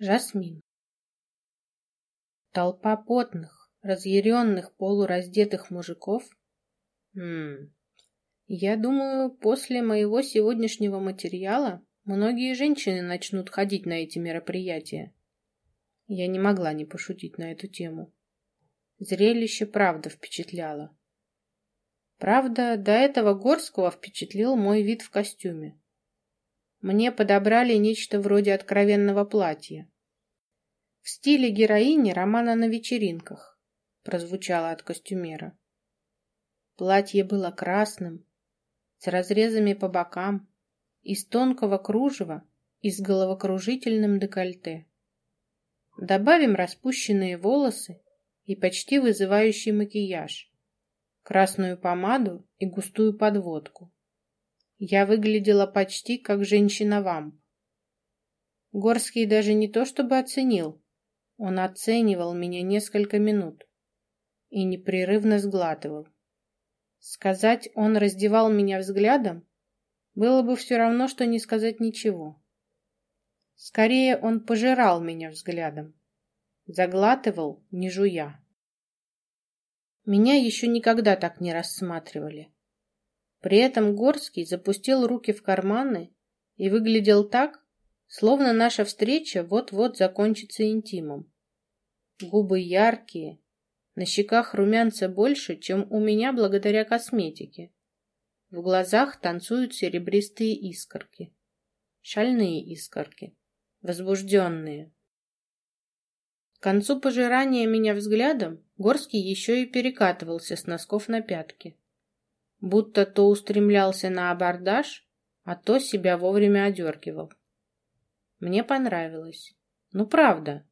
Жасмин. Толпа потных, разъяренных, полураздетых мужиков. Хм. Я думаю, после моего сегодняшнего материала многие женщины начнут ходить на эти мероприятия. Я не могла не пошутить на эту тему. Зрелище правда впечатляло. Правда, до этого Горского впечатлил мой вид в костюме. Мне подобрали нечто вроде откровенного платья. В стиле героини романа «На вечеринках» прозвучало от костюмера. Платье было красным, с разрезами по бокам, из тонкого кружева и с головокружительным декольте. Добавим распущенные волосы и почти вызывающий макияж, красную помаду и густую подводку. Я выглядела почти как женщина-вамп. Горский даже не то чтобы оценил, он оценивал меня несколько минут и непрерывно сглатывал. Сказать, он раздевал меня взглядом, было бы все равно, что не сказать ничего. Скорее, он пожирал меня взглядом, заглатывал, не жуя. Меня еще никогда так не рассматривали. При этом Горский запустил руки в карманы и выглядел так, словно наша встреча вот-вот закончится интимом. Губы яркие, на щеках румянца больше, чем у меня благодаря косметике. В глазах танцуют серебристые искорки. Шальные искорки. Возбужденные. К концу пожирания меня взглядом Горский еще и перекатывался с носков на пятки будто то устремлялся на абордаж, а то себя вовремя одергивал. Мне понравилось. Ну, правда.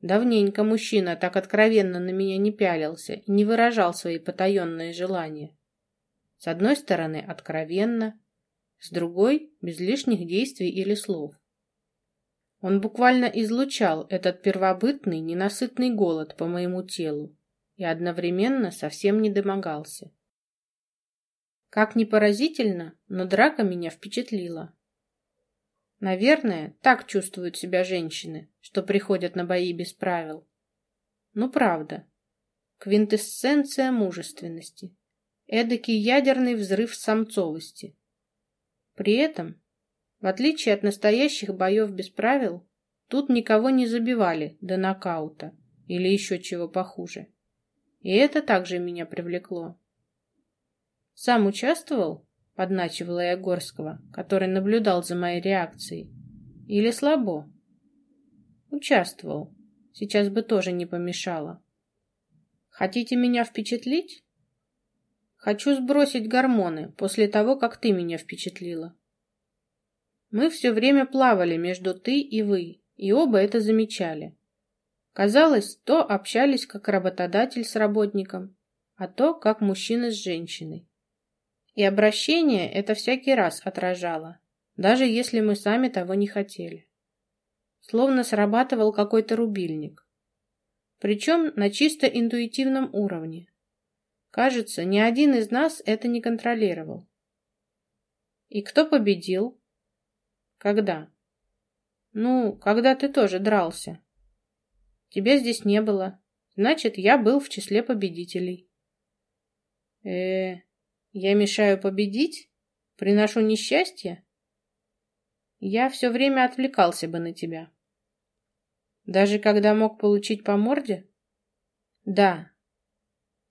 Давненько мужчина так откровенно на меня не пялился и не выражал свои потаенные желания. С одной стороны, откровенно, с другой — без лишних действий или слов. Он буквально излучал этот первобытный, ненасытный голод по моему телу и одновременно совсем не домогался. Как ни поразительно, но драка меня впечатлила. Наверное, так чувствуют себя женщины, что приходят на бои без правил. Ну, правда. Квинтэссенция мужественности. Эдакий ядерный взрыв самцовости. При этом, в отличие от настоящих боев без правил, тут никого не забивали до нокаута или еще чего похуже. И это также меня привлекло. Сам участвовал? Подначивала я Горского, который наблюдал за моей реакцией. Или слабо? Участвовал. Сейчас бы тоже не помешало. Хотите меня впечатлить? Хочу сбросить гормоны после того, как ты меня впечатлила. Мы все время плавали между ты и вы, и оба это замечали. Казалось, то общались как работодатель с работником, а то как мужчина с женщиной. И обращение это всякий раз отражало, даже если мы сами того не хотели. Словно срабатывал какой-то рубильник. Причем на чисто интуитивном уровне. Кажется, ни один из нас это не контролировал. И кто победил? Когда? Ну, когда ты тоже дрался. Тебя здесь не было. Значит, я был в числе победителей. Э, я мешаю победить? Приношу несчастье? Я все время отвлекался бы на тебя. Даже когда мог получить по морде? Да.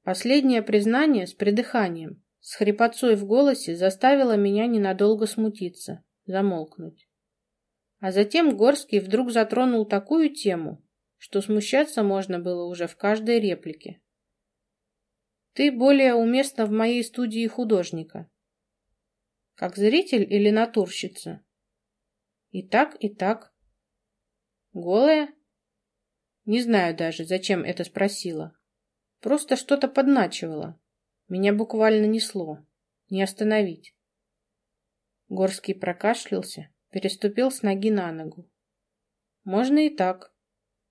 Последнее признание с придыханием, с хрипотцой в голосе заставило меня ненадолго смутиться, замолкнуть. А затем Горский вдруг затронул такую тему, что смущаться можно было уже в каждой реплике. Ты более уместна в моей студии художника. Как зритель или натурщица? И так, и так. Голая? Не знаю даже, зачем это спросила. Просто что-то подначивала. Меня буквально несло. Не остановить. Горский прокашлялся, переступил с ноги на ногу. Можно и так.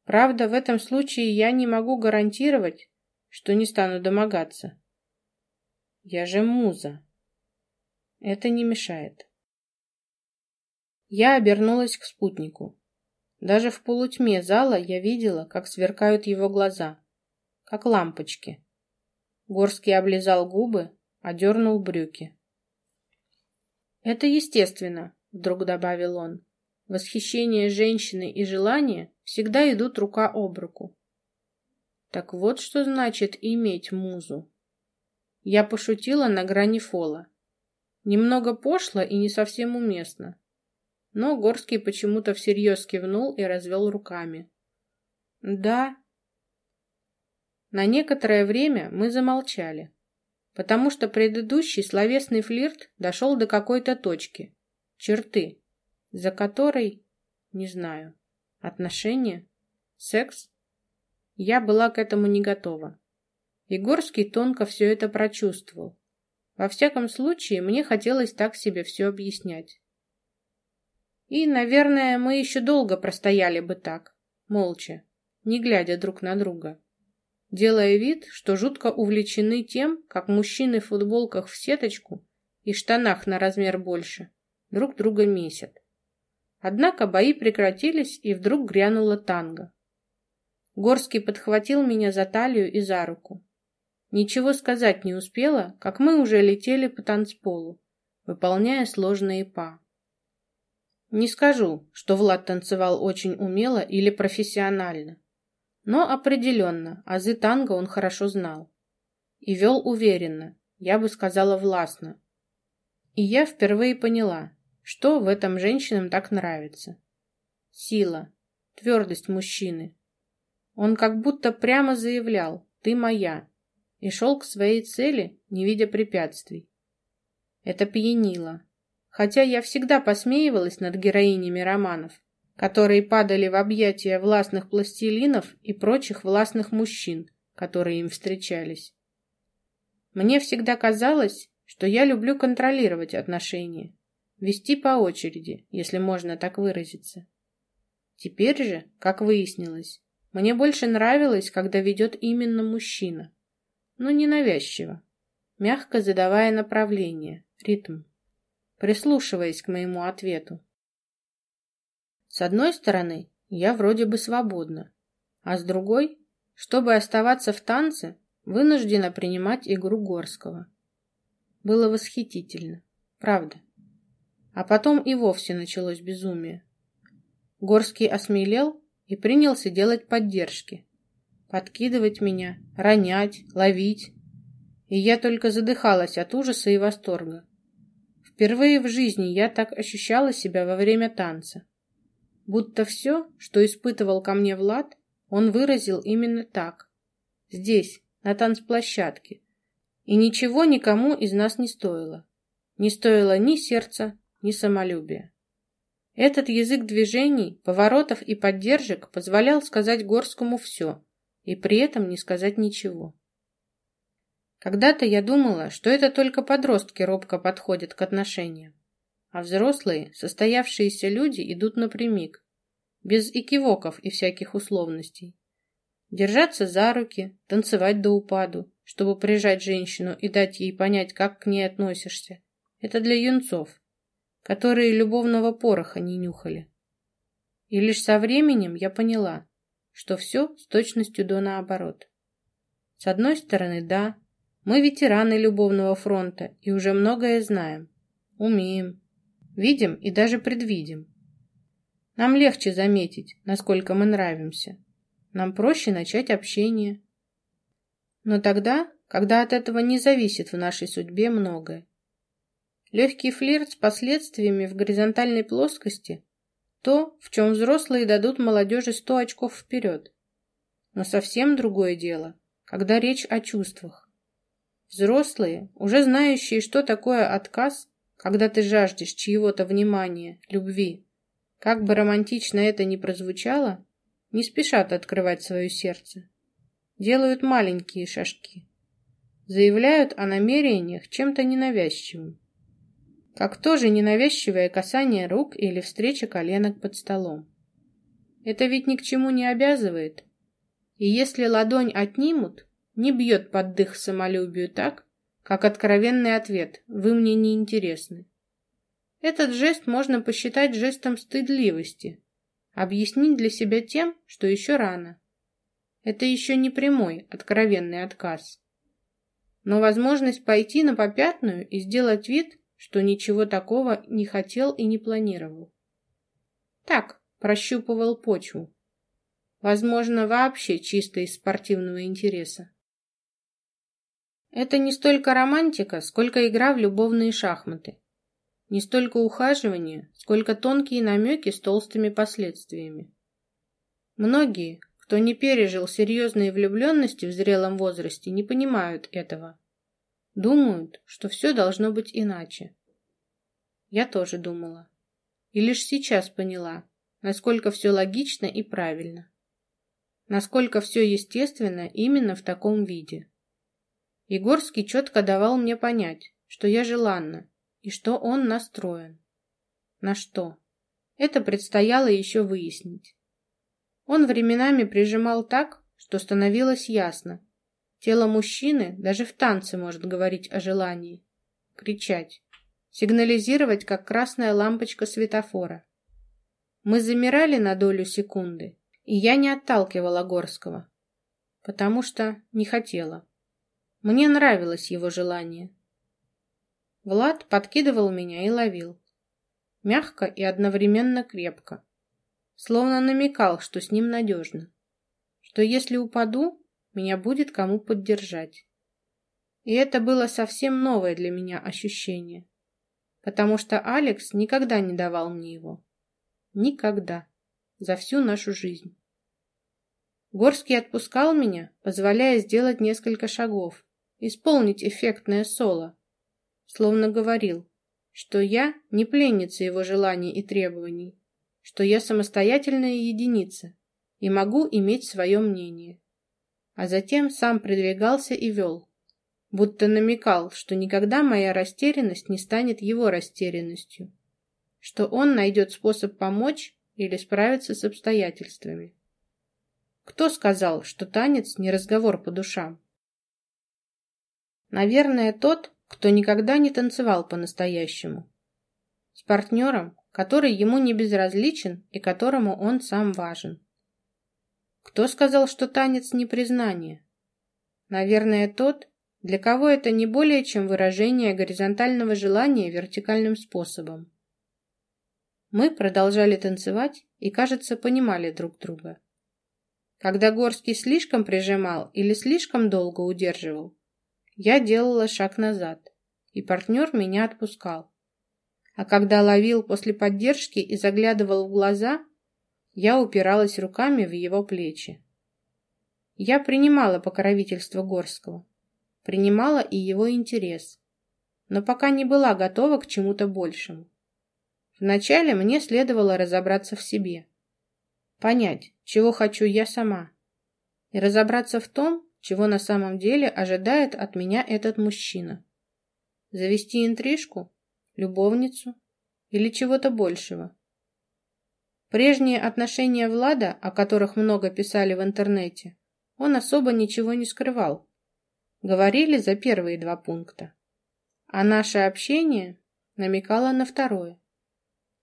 Правда, в этом случае я не могу гарантировать, что не стану домогаться. Я же муза. Это не мешает. Я обернулась к спутнику. Даже в полутьме зала я видела, как сверкают его глаза, как лампочки. Горский облизал губы, одернул брюки. «Это естественно», — вдруг добавил он. «Восхищение женщины и желание всегда идут рука об руку. Так вот, что значит иметь музу. Я пошутила на грани фола. Немного пошло и не совсем уместно. Но Горский почему-то всерьез кивнул и развел руками. Да. На некоторое время мы замолчали, потому что предыдущий словесный флирт дошел до какой-то точки, черты, за которой, не знаю, отношения, секс. Я была к этому не готова. Егорский тонко все это прочувствовал. Во всяком случае, мне хотелось так себе все объяснять. И, наверное, мы еще долго простояли бы так, молча, не глядя друг на друга, делая вид, что жутко увлечены тем, как мужчины в футболках в сеточку и штанах на размер больше друг друга месят. Однако бои прекратились, и вдруг грянула танго. Горский подхватил меня за талию и за руку. Ничего сказать не успела, как мы уже летели по танцполу, выполняя сложные па. Не скажу, что Влад танцевал очень умело или профессионально, но определенно азы танго он хорошо знал. И вел уверенно, я бы сказала властно. И я впервые поняла, что в этом женщинам так нравится. Сила, твердость мужчины. Он как будто прямо заявлял «ты моя», и шел к своей цели, не видя препятствий. Это пьянило. Хотя я всегда посмеивалась над героинями романов, которые падали в объятия властных пластилинов и прочих властных мужчин, которые им встречались. Мне всегда казалось, что я люблю контролировать отношения, вести по очереди, если можно так выразиться. Теперь же, как выяснилось, мне больше нравилось, когда ведет именно мужчина но ненавязчиво, мягко задавая направление, ритм, прислушиваясь к моему ответу. С одной стороны, я вроде бы свободна, а с другой, чтобы оставаться в танце, вынуждена принимать игру Горского. Было восхитительно, правда. А потом и вовсе началось безумие. Горский осмелел и принялся делать поддержки, подкидывать меня, ронять, ловить. И я только задыхалась от ужаса и восторга. Впервые в жизни я так ощущала себя во время танца. Будто все, что испытывал ко мне Влад, он выразил именно так. Здесь, на танцплощадке. И ничего никому из нас не стоило. Не стоило ни сердца, ни самолюбия. Этот язык движений, поворотов и поддержек позволял сказать Горскому все, и при этом не сказать ничего. Когда-то я думала, что это только подростки робко подходят к отношениям, а взрослые, состоявшиеся люди идут напрямик, без экивоков и всяких условностей. Держаться за руки, танцевать до упаду, чтобы прижать женщину и дать ей понять, как к ней относишься. Это для юнцов, которые любовного пороха не нюхали. И лишь со временем я поняла, что все с точностью до наоборот. С одной стороны, да, мы ветераны любовного фронта и уже многое знаем, умеем, видим и даже предвидим. Нам легче заметить, насколько мы нравимся. Нам проще начать общение. Но тогда, когда от этого не зависит в нашей судьбе многое. Легкий флирт с последствиями в горизонтальной плоскости то, в чем взрослые дадут молодежи сто очков вперед. Но совсем другое дело, когда речь о чувствах. Взрослые, уже знающие, что такое отказ, когда ты жаждешь чьего-то внимания, любви, как бы романтично это ни прозвучало, не спешат открывать свое сердце. Делают маленькие шажки. Заявляют о намерениях чем-то ненавязчивым как тоже ненавязчивое касание рук или встреча коленок под столом. Это ведь ни к чему не обязывает. И если ладонь отнимут, не бьет под дых самолюбию так, как откровенный ответ «Вы мне не интересны». Этот жест можно посчитать жестом стыдливости, объяснить для себя тем, что еще рано. Это еще не прямой, откровенный отказ. Но возможность пойти на попятную и сделать вид, что ничего такого не хотел и не планировал. Так, прощупывал почву. Возможно, вообще чисто из спортивного интереса. Это не столько романтика, сколько игра в любовные шахматы. Не столько ухаживание, сколько тонкие намеки с толстыми последствиями. Многие, кто не пережил серьезные влюбленности в зрелом возрасте, не понимают этого. Думают, что все должно быть иначе. Я тоже думала. И лишь сейчас поняла, насколько все логично и правильно. Насколько все естественно именно в таком виде. Егорский четко давал мне понять, что я желанна, и что он настроен. На что? Это предстояло еще выяснить. Он временами прижимал так, что становилось ясно. Тело мужчины даже в танце может говорить о желании. Кричать. Сигнализировать, как красная лампочка светофора. Мы замирали на долю секунды, и я не отталкивала Горского, потому что не хотела. Мне нравилось его желание. Влад подкидывал меня и ловил. Мягко и одновременно крепко. Словно намекал, что с ним надежно. Что если упаду, меня будет кому поддержать. И это было совсем новое для меня ощущение. Потому что Алекс никогда не давал мне его. Никогда. За всю нашу жизнь. Горский отпускал меня, позволяя сделать несколько шагов, исполнить эффектное соло, словно говорил, что я не пленница его желаний и требований, что я самостоятельная единица и могу иметь свое мнение. А затем сам продвигался и вел, будто намекал, что никогда моя растерянность не станет его растерянностью, что он найдет способ помочь или справиться с обстоятельствами. Кто сказал, что танец не разговор по душам? Наверное, тот, кто никогда не танцевал по-настоящему. С партнером, который ему не безразличен и которому он сам важен. Кто сказал, что танец не признание? Наверное, тот, для кого это не более чем выражение горизонтального желания вертикальным способом. Мы продолжали танцевать и, кажется, понимали друг друга. Когда Горский слишком прижимал или слишком долго удерживал, я делала шаг назад, и партнер меня отпускал. А когда ловил после поддержки и заглядывал в глаза, я упиралась руками в его плечи. Я принимала покровительство Горского, принимала и его интерес, но пока не была готова к чему-то большему. Вначале мне следовало разобраться в себе, понять, чего хочу я сама, и разобраться в том, чего на самом деле ожидает от меня этот мужчина. Завести интрижку? Любовницу? Или чего-то большего? Прежние отношения Влада, о которых много писали в интернете, он особо ничего не скрывал. Говорили за первые два пункта. А наше общение намекало на второе.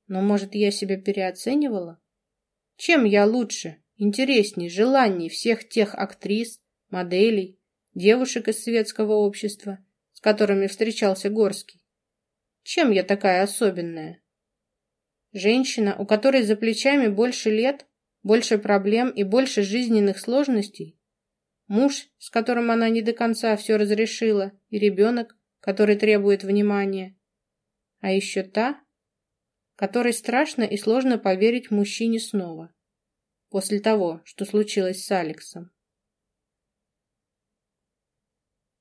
Но, может, я себя переоценивала? Чем я лучше, интересней, желанней всех тех актрис, моделей, девушек из светского общества, с которыми встречался Горский. Чем я такая особенная? Женщина, у которой за плечами больше лет, больше проблем и больше жизненных сложностей. Муж, с которым она не до конца все разрешила, и ребенок, который требует внимания. А еще та, которой страшно и сложно поверить мужчине снова, после того, что случилось с Алексом.